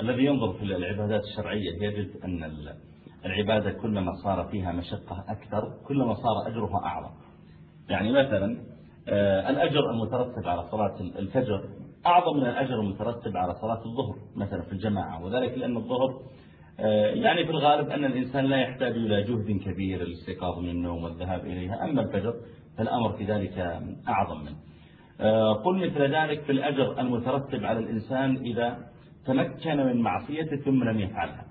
الذي ينظر في العبادات الشرعية يجد أن العبادة كلما صار فيها مشقة أكثر كلما صار أجرها أعظم. يعني مثلا آه، الأجر المترتب على صلاة الفجر أعظم من الأجر المترتب على صلاة الظهر مثلا في الجماعة وذلك لأن الظهر آه، يعني في الغالب أن الإنسان لا يحتاج إلى جهد كبير للاستيقاظ من النوم والذهاب إليها أما الفجر فالأمر في ذلك أعظم منه. آه، قل مثل ذلك في الأجر المترتب على الإنسان إذا تمكن من معصيته ثم لم يفعلها.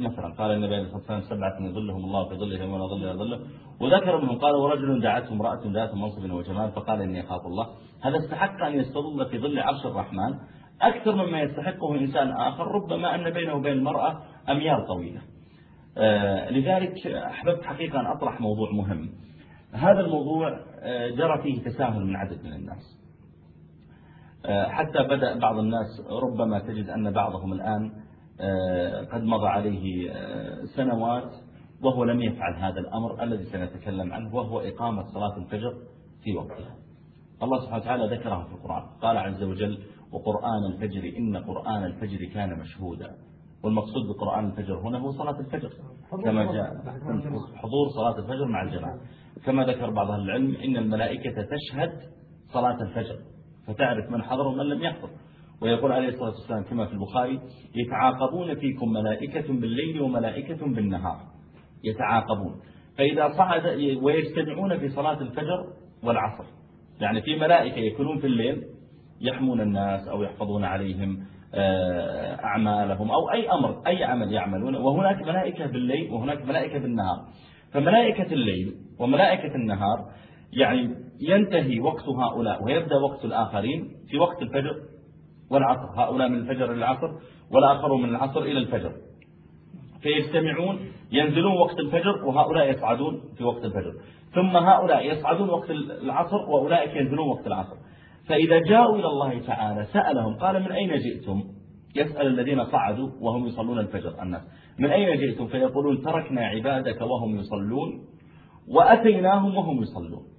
مثلا قال النبي عليه الصلاة والسلام سبعة من ظلهم الله في ظله ولا ظل ظله. وذكر منهم قال ورجل دعته امرأة ذات منصب وجمال فقال إني أخاف الله. هذا استحق أن يستظل في ظل عرش الرحمن. أكثر مما يستحقه إنسان آخر ربما أن بينه وبين المرأة أميال طويلة. آه، لذلك أحببت حقيقة أن أطرح موضوع مهم. هذا الموضوع آه، جرى فيه تساهل من عدد من الناس. حتى بدأ بعض الناس ربما تجد أن بعضهم الآن قد مضى عليه سنوات وهو لم يفعل هذا الأمر الذي سنتكلم عنه وهو إقامة صلاة الفجر في وقتها. الله سبحانه وتعالى ذكرها في القرآن. قال عز وجل وقرآن الفجر إن قرآن الفجر كان مشهودا. والمقصود بقرآن الفجر هنا هو صلاة الفجر. كما جاء حضور صلاة الفجر مع الجماعة. كما ذكر بعض العلم إن الملائكة تشهد صلاة الفجر. فتعرف من حضر ومن لم يحضر. ويقول عليه الصلاة والسلام كما في البخاري يتعاقبون فيكم ملائكة بالليل وملائكة بالنهار. يتعاقبون. فإذا صعد ويجتمعون في صلاة الفجر والعصر. يعني في ملائكة يكونون في الليل يحمون الناس أو يحفظون عليهم آه، أعمالهم أو أي أمر أي عمل يعملون. وهناك ملائكة بالليل وهناك ملائكة بالنهار. فملائكة الليل وملائكة النهار يعني ينتهي وقت هؤلاء ويبدأ وقت الآخرين في وقت الفجر والعصر. هؤلاء من الفجر إلى العصر والآخرون من العصر إلى الفجر. فيجتمعون ينزلون وقت الفجر وهؤلاء يصعدون في وقت الفجر. ثم هؤلاء يصعدون وقت العصر وأولئك ينزلون وقت العصر. فإذا جاءوا إلى الله تعالى سألهم قال من أين جئتم؟ يسأل الذين صعدوا وهم يصلون الفجر الناس. من أين جئتم؟ فيقولون تركنا عبادك وهم يصلون وأتيناهم وهم يصلون.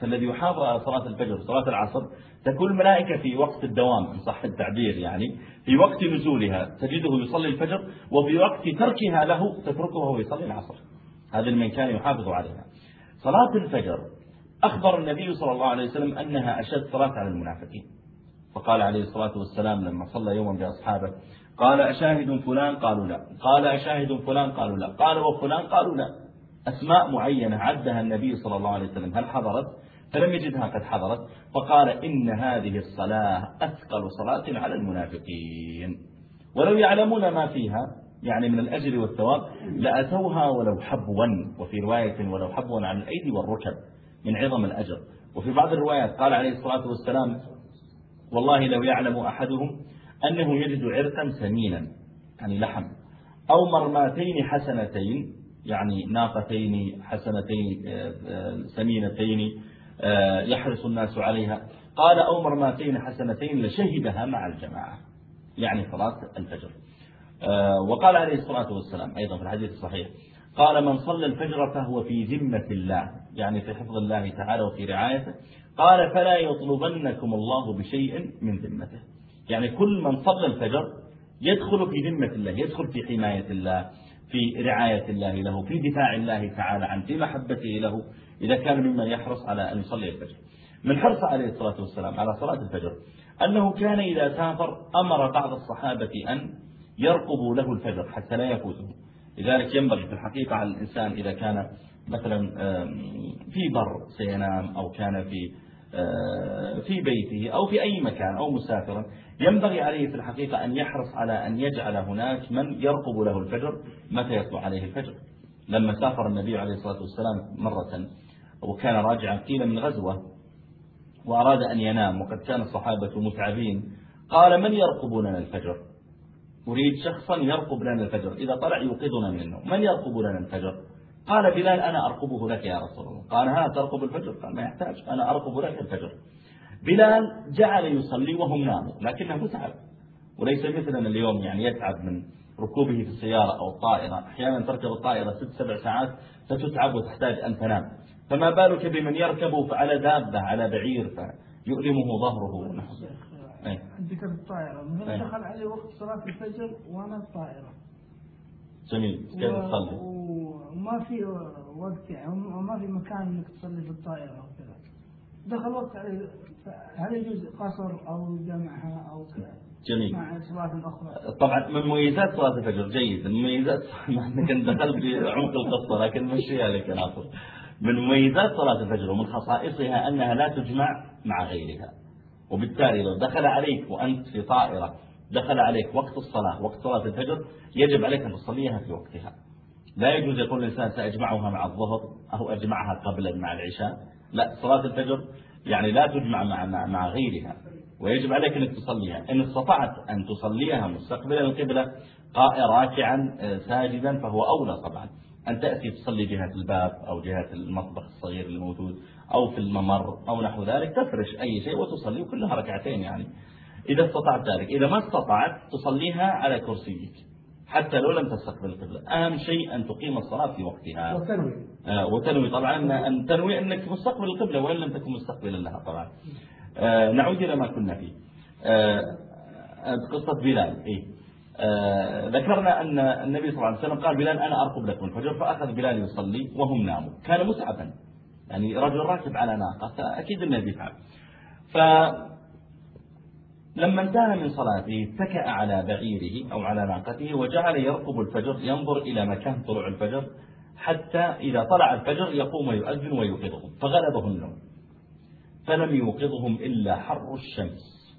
فالذي يحافظ على صلاة الفجر وصلاة العصر تكون الملائكة في وقت الدوام إن صح التعبير يعني في وقت نزولها تجده يصلي الفجر وفي وقت تركها له تتركه وهو يصلي العصر. هذا من كان يحافظ عليها. صلاة الفجر أخبر النبي صلى الله عليه وسلم أنها أشد صلاة على المنافقين. فقال عليه الصلاة والسلام لما صلى يوما بأصحابه قال أشاهد فلان؟ قالوا لا. قال أشاهد فلان؟ قالوا لا. قال وفلان؟ قالوا لا. أسماء معينة عدها النبي صلى الله عليه وسلم هل حضرت؟ فلم يجدها قد حضرت فقال إن هذه الصلاة أثقل صلاة على المنافقين. ولو يعلمون ما فيها يعني من الأجر والثواب لأتوها ولو حبوا وفي رواية ولو حبوا عن الأيدي والركب من عظم الأجر. وفي بعض الروايات قال عليه الصلاة والسلام والله لو يعلم أحدهم أنه يجد عرقا سمينا يعني لحم أو مرماتين حسنتين يعني ناقتين حسنتين آه، آه، سمينتين آه، يحرص الناس عليها. قال أو مرماتين حسنتين لشهدها مع الجماعة يعني صلاة الفجر. وقال عليه الصلاة والسلام أيضا في الحديث الصحيح قال من صلى الفجر فهو في ذمة الله يعني في حفظ الله تعالى وفي رعايته. قال فلا يطلبنكم الله بشيء من ذمته. يعني كل من صلى الفجر يدخل في ذمة الله يدخل في حماية الله في رعاية الله له في دفاع الله تعالى عنه في محبته له إذا كان ممن يحرص على أن يصلي الفجر. من حرص عليه الصلاة والسلام على صلاة الفجر أنه كان إذا سافر أمر بعض الصحابة أن يرقبوا له الفجر حتى لا يفوته. لذلك ينبغي في الحقيقة على الإنسان إذا كان مثلا في بر سينام أو كان في في بيته أو في أي مكان أو مسافرا ينبغي عليه في الحقيقة أن يحرص على أن يجعل هناك من يرقب له الفجر متى يطلع عليه الفجر. لما سافر النبي عليه الصلاة والسلام مرة وكان راجعا قيل من غزوة وأراد أن ينام وقد كان الصحابة متعبين قال من يرقب لنا الفجر؟ أريد شخصا يرقب لنا الفجر إذا طلع يوقظنا منه من يرقب لنا الفجر؟ قال بلال أنا أرقبه لك يا رسول الله. قال ها ترقب الفجر؟ قال ما يحتاج أنا أرقب لك الفجر. بلال جعل يصلي وهم ناموا لكنه متعب. وليس مثلنا اليوم يعني يتعب من ركوبه في السيارة أو الطائرة. أحيانا تركب الطائرة ست سبع ساعات فتتعب وتحتاج أن تنام. فما بالك بمن يركب على دابة على بعير فيؤلمه ظهره ذكر الطائرة. مثلا أي. دخل علي وقت صلاة الفجر وأنا الطائرة. جميل. كيف تصلي؟ وما في وقت يعني وما في مكان إنك تصلي في الطائرة أو كذا دخل وقت علي هل يجوز قصر أو جمعها أو كذا جميل. مع صلاة أخرى؟ طبعا من مميزات صلاة الفجر جيد. من مميزات أنك أنت دخلت في عمق القصة لكن مشيها لك ناصر. من مميزات صلاة الفجر ومن خصائصها أنها لا تجمع مع غيرها. وبالتالي لو دخل عليك وأنت في طائرة دخل عليك وقت الصلاة وقت صلاة الفجر يجب عليك أن تصليها في وقتها. لا يجوز يقول الإنسان سأجمعها مع الظهر أو أجمعها قبل مع العشاء. لا صلاة الفجر يعني لا تجمع مع, مع, مع غيرها ويجب عليك أنك تصليها. إن استطعت أن تصليها مستقبلا القبلة راكعا آه، ساجدا فهو أولى طبعا. أن تأتي تصلي جهة الباب أو جهة المطبخ الصغير الموجود أو في الممر أو نحو ذلك تفرش أي شيء وتصلي وكلها ركعتين يعني. إذا استطعت ذلك إذا ما استطعت تصليها على كرسيك. حتى لو لم تستقبل القبلة. أهم شيء أن تقيم الصلاة في وقتها. وتنوي. آه، وتنوي. طبعا أن- تنوي أنك مستقبل القبلة وإن لم تكن مستقبلا لها طبعا. آه، نعود إلى ما كنا فيه. آه، قصة بلال. إيه. ذكرنا أن النبي صلى الله عليه وسلم قال بلال أنا أرقب لكم. الفجر فأخذ بلال يصلي وهم ناموا. كان متعبا يعني رجل راكب على ناقة فأكيد أنه بيتعب ف لما انتهى من صلاته اتكأ على بعيره أو على ناقته وجعل يرقب الفجر ينظر إلى مكان طلوع الفجر حتى إذا طلع الفجر يقوم ويؤذن ويوقظهم فغلبه النوم. فلم يوقظهم إلا حر الشمس.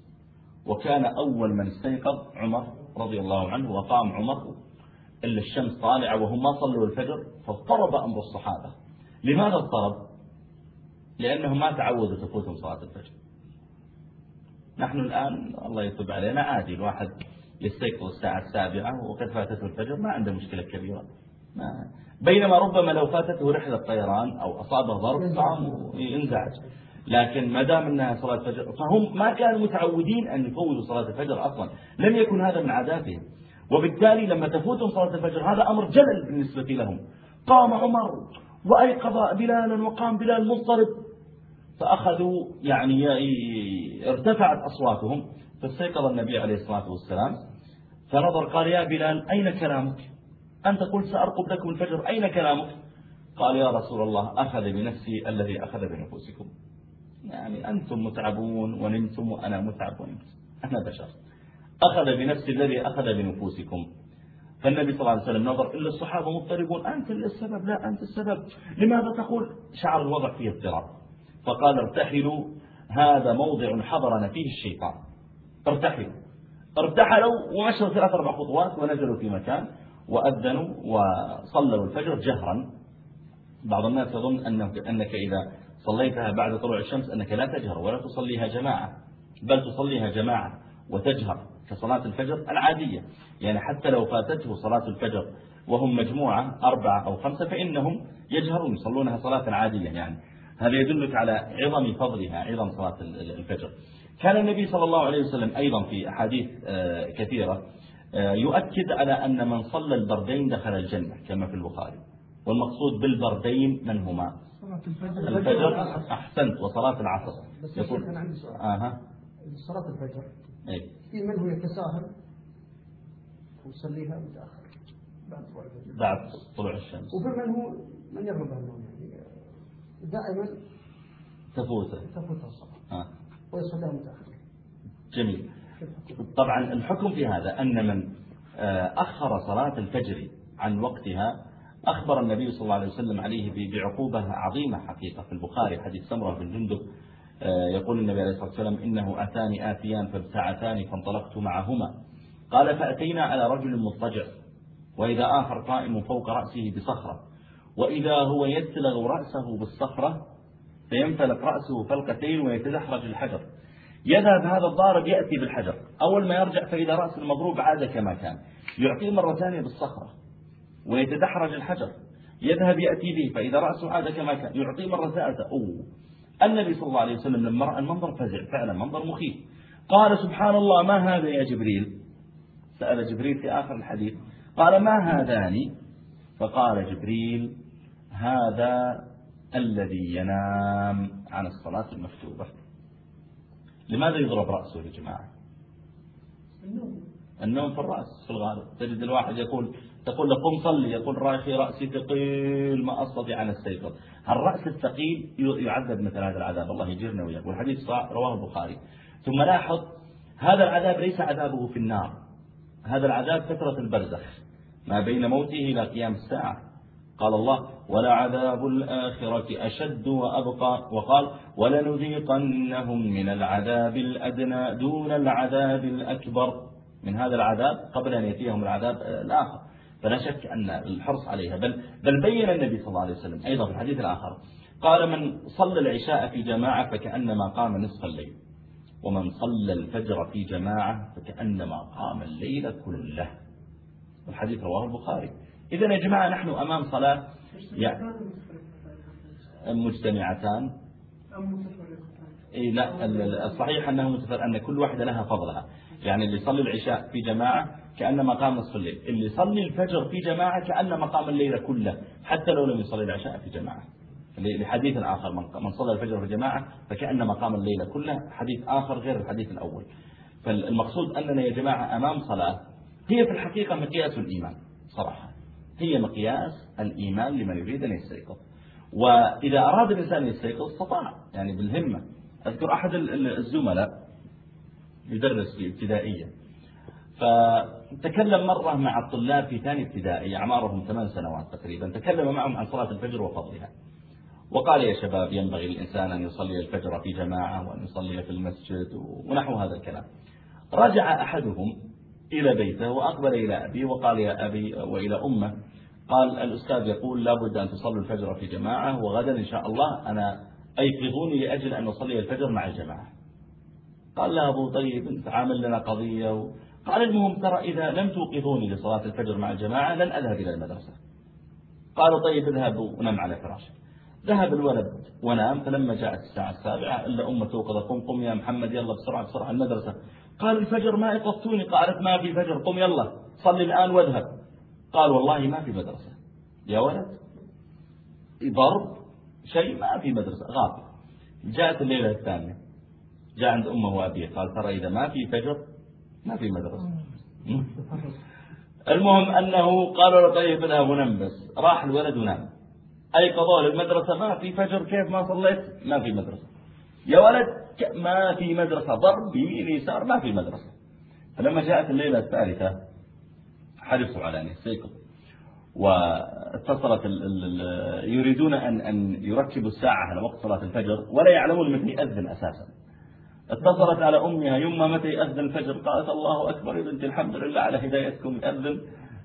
وكان أول من استيقظ عمر رضي الله عنه وقام عمر إلا الشمس طالعة وهم ما صلوا الفجر فاضطرب أمر الصحابة. لماذا اضطرب؟ لأنهم ما تعودوا تفوتهم صلاة الفجر. نحن الآن الله يتوب علينا. عادي الواحد يستيقظ الساعة السابعة وقد فاتته الفجر ما عنده مشكلة كبيرة. ما بينما ربما لو فاتته رحلة طيران أو أصابه ضرب طعم ينزعج. لكن ما دام أنها صلاة الفجر فهم ما كانوا متعودين أن يفوتوا صلاة الفجر أصلا. لم يكن هذا من عاداتهم. وبالتالي لما تفوتهم صلاة الفجر هذا أمر جلل بالنسبة لهم. قام عمر وأيقظ بلالا وقام بلال مضطرب فأخذوا يعني ارتفعت أصواتهم فاستيقظ النبي عليه الصلاة والسلام فنظر قال يا بلال أين كلامك؟ أنت قلت سأرقب لكم الفجر أين كلامك؟ قال يا رسول الله أخذ بنفسي الذي أخذ بنفوسكم. يعني أنتم متعبون ونمتم وأنا متعب ونمت أنا بشر. أخذ بنفسي الذي أخذ بنفوسكم. فالنبي صلى الله عليه وسلم نظر إلا الصحابة مضطربون أنت السبب لا أنت السبب. لماذا تقول؟ شعر الوضع فيه اضطراب. فقال ارتحلوا هذا موضع حضرنا فيه الشيطان. ارتحلوا. ارتحلوا ومشوا ثلاث أربع خطوات ونزلوا في مكان وأذنوا وصلوا الفجر جهرا. بعض الناس يظن أنك, أنك إذا صليتها بعد طلوع الشمس أنك لا تجهر ولا تصليها جماعة بل تصليها جماعة وتجهر كصلاة الفجر العادية. يعني حتى لو فاتته صلاة الفجر وهم مجموعة أربعة أو خمسة فإنهم يجهرون يصلونها صلاة عادية يعني. هذا يدلك على عظم فضلها عظم صلاة الفجر. كان النبي صلى الله عليه وسلم أيضا في أحاديث آه، كثيرة آه، يؤكد على أن من صلى البردين دخل الجنة كما في البخاري. والمقصود بالبردين من هما؟ صلاة الفجر. الفجر أحسنت وصلاة العصر. بس شيخ أنا عندي سؤال. آها. صلاة الفجر أي في من هو يتساهل؟ ويصليها متأخر بعد طلوع الفجر. بعد طلوع الشمس. وفي من هو من يغلب النوم؟ يعني دائما تفوته. تفوتها الصلاة آه. ويصليها متأخر جميل؟ طبعا الحكم في هذا أن من آه، أخر صلاة الفجر عن وقتها أخبر النبي صلى الله عليه وسلم عليه بعقوبة عظيمة حقيقة في البخاري حديث سمرة بن جندب آه، يقول النبي عليه الصلاة والسلام إنه أتاني آتيان فابتعتان فانطلقت معهما. قال فأتينا على رجل مضطجع وإذا آخر قائم فوق رأسه بصخرة. وإذا هو يتلغ رأسه بالصخرة فينفلق رأسه فلقتين ويتدحرج الحجر. يذهب هذا الضارب يأتي بالحجر. أول ما يرجع فإذا رأس المضروب عاد كما كان. يعطيه مرة ثانية بالصخرة ويتدحرج الحجر. يذهب يأتي به فإذا رأسه عاد كما كان. يعطيه مرة ثالثة. أوه. النبي صلى الله عليه وسلم لما رأى المنظر فزع. فعلا منظر مخيف. قال سبحان الله ما هذا يا جبريل؟ سأل جبريل في آخر الحديث. قال ما هذان؟ فقال جبريل هذا الذي ينام عن الصلاة المكتوبة. لماذا يضرب رأسه يا جماعة؟ النوم. في الرأس في الغالب. تجد الواحد يقول تقول له قم صلي يقول رايحي رأسي ثقيل ما أستطيع أن أستيقظ الرأس الثقيل يعذب مثل هذا العذاب. الله يجرنا وياك. والحديث رواه البخاري. ثم لاحظ هذا العذاب ليس عذابه في النار. هذا العذاب فترة البرزخ. ما بين موته إلى قيام الساعة. قال الله ولعذاب الآخرة أشد وأبقى. وقال ولنذيقنهم من العذاب الأدنى دون العذاب الأكبر. من هذا العذاب قبل أن يأتيهم العذاب الآخر. فلا شك أن الحرص عليها. بل, بل بين النبي صلى الله عليه وسلم أيضا في الحديث الآخر قال من صلى العشاء في جماعة فكأنما قام نصف الليل ومن صلى الفجر في جماعة فكأنما قام الليل كله. والحديث رواه البخاري. إذا يا جماعة نحن أمام صلاة. يعني مجتمعتان؟ إيه لا الصحيح أنه متفرق أن كل واحدة لها فضلها. يعني اللي يصلي العشاء في جماعة كأنما قام نصف الليل اللي يصلي الفجر في جماعة كأنما قام الليل كله حتى لو لم يصلي العشاء في جماعة. لحديث آخر من صلى الفجر في جماعة فكأنما قام الليل كله حديث آخر غير الحديث الأول. فالمقصود أننا يا جماعة أمام صلاة. هي في الحقيقة مقياس الإيمان صراحة. هي مقياس الإيمان لمن يريد أن يستيقظ. وإذا أراد الإنسان يستيقظ استطاع. يعني بالهمة. أذكر أحد الزملاء يدرس في ابتدائية. فتكلم مرة مع الطلاب في ثاني ابتدائي أعمارهم ثمان سنوات تقريبا. تكلم معهم عن صلاة الفجر وفضلها. وقال يا شباب ينبغي الإنسان أن يصلي الفجر في جماعة وأن يصلي في المسجد ونحو هذا الكلام. رجع أحدهم إلى بيته وأقبل إلى أبي وقال يا أبي وإلى أمه. قال الأستاذ يقول لابد أن تصلوا الفجر في جماعة وغدا إن شاء الله. أنا أيقظوني لأجل أن أصلي الفجر مع الجماعة. قال له أبو طيب انت عامل لنا قضية. قال المهم ترى إذا لم توقظوني لصلاة الفجر مع الجماعة لن أذهب إلى المدرسة. قالوا طيب اذهب ونم على فراشك ذهب الولد ونام فلما جاءت الساعة السابعة إلا أمة توقظ قم قم يا محمد يلا بسرعة بسرعة المدرسة. قال الفجر ما يقفتوني قالت ما في فجر قم يلا صلي الآن واذهب. قال والله ما في مدرسة. يا ولد ضرب شيء ما في مدرسة غاب. جاءت الليلة الثانية. جاء عند أمه وأبيه قال ترى إذا ما في فجر ما في مدرسة. المهم أنه قالوا له طيب اذهب ونم بس. راح الولد ونام. أيقظوه للمدرسة؟ ما في فجر كيف ما صليت؟ ما في مدرسة. يا ولد ما في مدرسة ضرب يمين يسار ما في مدرسة. فلما جاءت الليلة الثالثة حرصوا على أن يستيقظوا واتصلت يريدون أن أن يركبوا الساعة على وقت صلاة الفجر ولا يعلمون متى يأذن أساسا. اتصلت على أمها يما متى يأذن الفجر؟ قالت الله أكبر يا بنت الحمد لله على هدايتكم يأذن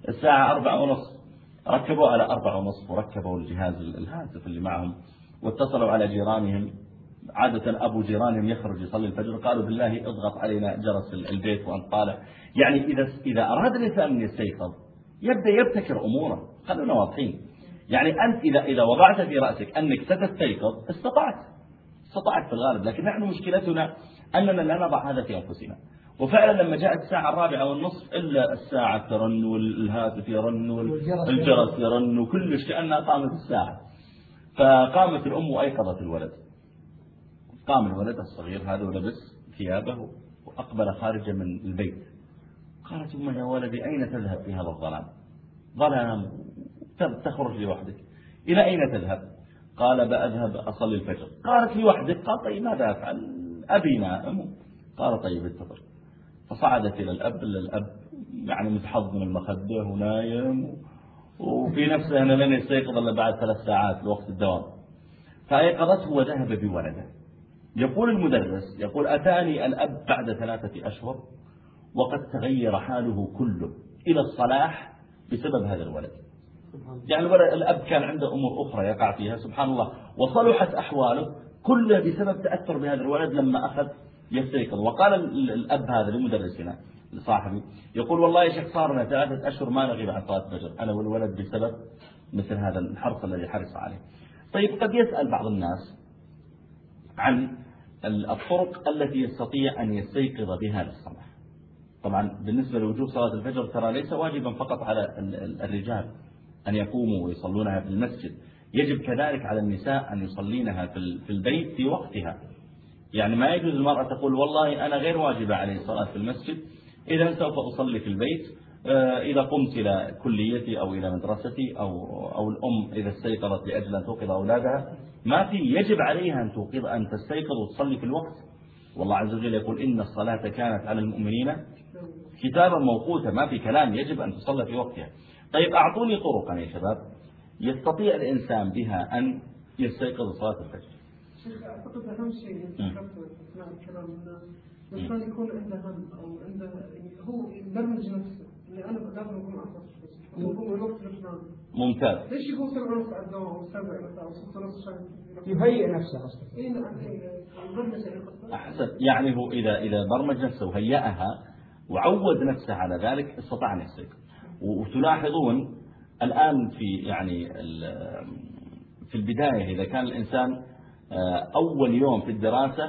الساعة أربعة ونصف ركبوا على أربعة ونصف وركبوا الجهاز الهاتف اللي معهم واتصلوا على جيرانهم. عادة أبو جيرانهم يخرج يصلي الفجر قالوا بالله اضغط علينا جرس البيت وأنت طالع. يعني إذا إذا أراد الإنسان أن يستيقظ يبدأ يبتكر أموره. خلونا واضحين يعني أنت إذا إذا وضعت في رأسك أنك ستستيقظ استطعت. استطعت في الغالب. لكن نحن مشكلتنا أننا لا نضع هذا في أنفسنا. وفعلا لما جاءت الساعة الرابعة والنصف إلا الساعة ترن والهاتف يرن والجرس يرن وكلش كأنها قامت الساعة. فقامت الأم وأيقظت الولد. قام الولد الصغير هذا ولبس ثيابه وأقبل خارجا من البيت. قالت أمه يا ولدي أين تذهب في هذا الظلام؟ ظلام تخرج لوحدك. إلى أين تذهب؟ قال بأذهب أصلي الفجر. قالت لوحدك. قال طيب ماذا أفعل؟ أبي نائم قال طيب انتظر فصعدت إلى الأب الأب يعني متحض من المخدة ونايم وفي نفسه أنه لن يستيقظ إلا بعد ثلاث ساعات لوقت الدوام. فأيقظته وذهب بولده. يقول المدرس يقول أتاني الأب بعد ثلاثة أشهر وقد تغير حاله كله إلى الصلاح بسبب هذا الولد. يعني الولد الأب كان عنده أمور أخرى يقع فيها سبحان الله. وصلحت أحواله كله بسبب تأثر بهذا الولد لما أخذ يستيقظ وقال الأب هذا لمدرسنا لصاحبي يقول والله يا شيخ صار لنا ثلاثة أشهر ما نغيب عن صلاة الفجر. أنا والولد بسبب مثل هذا الحرص الذي حرص عليه. طيب قد يسأل بعض الناس عن الطرق التي يستطيع أن يستيقظ بها للصلاة طبعا بالنسبة لوجوب صلاة الفجر ترى ليس واجبا فقط على الرجال أن يقوموا ويصلونها في المسجد. يجب كذلك على النساء أن يصلينها في البيت في وقتها. يعني ما يجوز المرأة تقول والله أنا غير واجبة علي الصلاة في المسجد إذا سوف أصلي في البيت. إذا قمت إلى كليتي أو إلى مدرستي أو, أو الأم إذا استيقظت لأجل أن توقظ أولادها ما في يجب عليها أن توقظ أن تستيقظ وتصلي في الوقت. والله عز وجل يقول إن الصلاة كانت على المؤمنين كتابا موقوتا ما في كلام يجب أن تصلى في وقتها. طيب أعطوني طرقا يا شباب. يستطيع الإنسان بها أن يستيقظ صلاة الفجر. شيخ أعتقد أهم شيء يكون عنده هم أو عنده يعني هو يبرمج نفسه. لازم ممتاز ليش يقوم سبع ونص على الدوام أو مثلا أو ست ونص عشان يهيئ نفسه قصدك اي نعم إيه، يبرمج يعني يعني هو إذا إذا برمج نفسه وهيأها وعود نفسه على ذلك استطاع يستيقظ وتلاحظون الآن في يعني ال- في البداية إذا كان الإنسان آه، أول يوم في الدراسة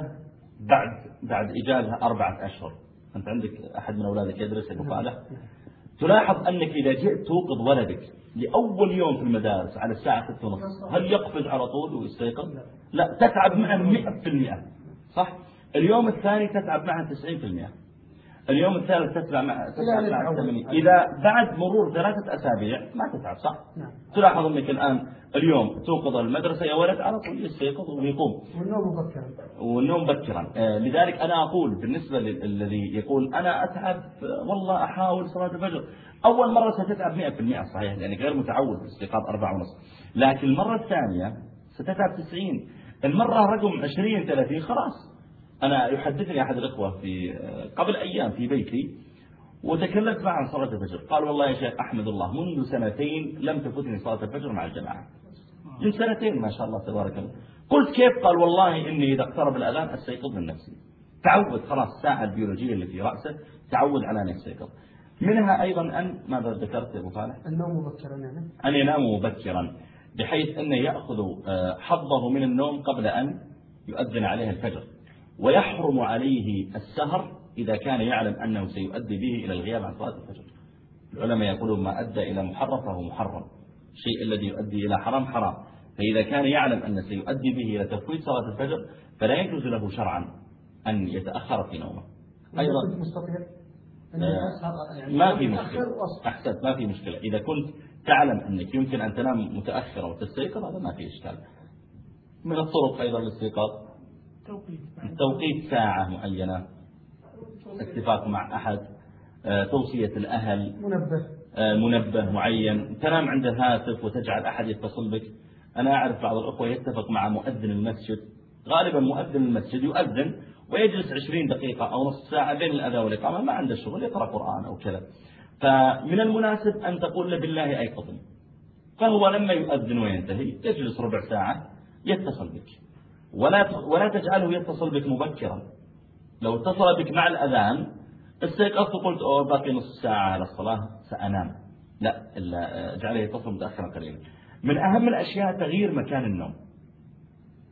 بعد بعد إجازة أربعة أشهر. أنت عندك أحد من أولادك يدرس أبو صالح تلاحظ أنك إذا جئت توقظ ولدك لأول يوم في المدارس على الساعة 6 ونص هل يقفز على طول ويستيقظ؟ لا. تتعب معه 100% صح؟ اليوم الثاني تتعب معه 90% اليوم الثالث تتعب معه تتعب معه 80 إذا بعد مرور ثلاثة أسابيع ما تتعب صح؟ نعم. تلاحظ أنك الآن اليوم توقظ المدرسة يا ولد على طول يستيقظ ويقوم. والنوم مبكرا. والنوم بكرا آه، لذلك أنا أقول بالنسبة للذي يقول أنا أتعب والله أحاول صلاة الفجر. أول مرة ستتعب 100% صحيح لأنك غير متعود في استيقاظ أربعة ونص. لكن المرة الثانية ستتعب 90 المرة رقم 20 30 خلاص. أنا يحدثني أحد الإخوة في آه، قبل أيام في بيتي وتكلمت معه عن صلاة الفجر. قال والله يا شيخ أحمد الله منذ سنتين لم تفوتني صلاة الفجر مع الجماعة. من سنتين ما شاء الله تبارك الله. قلت كيف؟ قال والله إني إذا اقترب الأذان أستيقظ من نفسي. تعود خلاص الساعة البيولوجية اللي في رأسه تعود على أن يستيقظ منها أيضا أن ماذا ذكرت يا أبو صالح النوم مبكرا يعني. أن ينام مبكرا بحيث أنه يأخذ آه، حظه من النوم قبل أن يؤذن عليه الفجر. ويحرم عليه السهر إذا كان يعلم أنه سيؤدي به إلى الغياب عن صلاة الفجر. العلماء يقولون ما أدى إلى محرم فهو محرم. الشيء الذي يؤدي إلى حرام حرام. فإذا كان يعلم أن سيؤدي به إلى تفويت صلاة الفجر فلا يجوز له شرعا أن يتأخر في نومه. أيضا آه، يعني ما في مشكلة. أحسنت ما في مشكلة. إذا كنت تعلم أنك يمكن أن تنام متأخرا وتستيقظ هذا ما في إشكال. من الطرق أيضا للاستيقاظ؟ توقيت توقيت ساعة معينة. اتفاق مع أحد. آه، توصية الأهل. منبه. منبه معين. تنام عند الهاتف وتجعل أحد يتصل بك. أنا أعرف بعض الأخوة يتفق مع مؤذن المسجد. غالبا مؤذن المسجد يؤذن ويجلس عشرين دقيقة أو نصف ساعة بين الأذان والإقامة ما عنده شغل يقرأ قرآن أو كذا. فمن المناسب أن تقول له بالله أيقظني فهو لما يؤذن وينتهي يجلس ربع ساعة يتصل بك. ولا ولا تجعله يتصل بك مبكرا. لو اتصل بك مع الأذان استيقظت وقلت أوه باقي نصف ساعة على الصلاة سأنام. لا إلا اجعله يتصل متأخرا قليلا. من أهم الأشياء تغيير مكان النوم.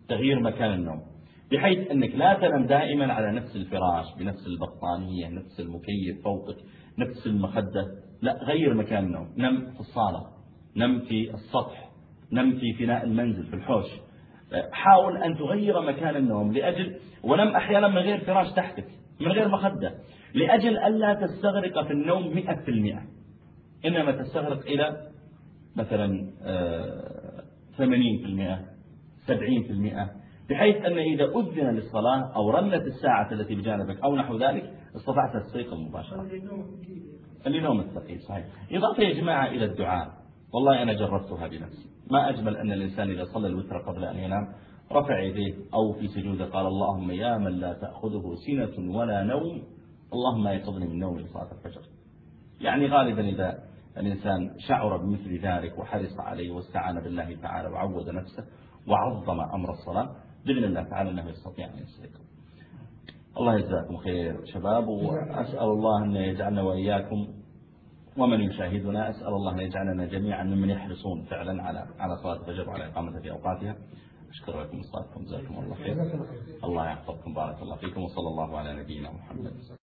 تغيير مكان النوم. بحيث أنك لا تنام دائما على نفس الفراش بنفس البطانية نفس المكيف فوقك نفس المخدة. لا غير مكان النوم. نم في الصالة نم في السطح نم في فناء المنزل في الحوش. حاول أن تغير مكان النوم لأجل ونم أحيانا من غير فراش تحتك من غير مخدة. لأجل ألا تستغرق في النوم مئة في المئة. إنما تستغرق إلى مثلا آه، ثمانين في المئة سبعين في المئة. بحيث أن إذا أذن للصلاة أو رنت الساعة التي بجانبك أو نحو ذلك استطعت تستيقظ مباشرة اللي نوم الثقيل صحيح. إضافة يا جماعة إلى الدعاء. والله أنا جربتها بنفسي. ما أجمل أن الإنسان إذا صلى الوتر قبل أن ينام رفع يديه أو في سجوده قال اللهم يا من لا تأخذه سنة ولا نوم اللهم يقظني من نوم لصلاة الفجر. يعني غالبا إذا الإنسان شعر بمثل ذلك وحرص عليه واستعان بالله تعالى وعود نفسه وعظم أمر الصلاة بإذن الله تعالى أنه يستطيع أن يستيقظ. الله يجزاكم خير شباب وأسأل الله أن يجعلنا وإياكم ومن يشاهدنا أسأل الله أن يجعلنا جميعا ممن يحرصون فعلا على على صلاة الفجر وعلى إقامتها في أوقاتها. أشكر لكم صلاتكم جزاكم الله خير. الله يحفظكم بارك الله فيكم وصلى الله على نبينا محمد.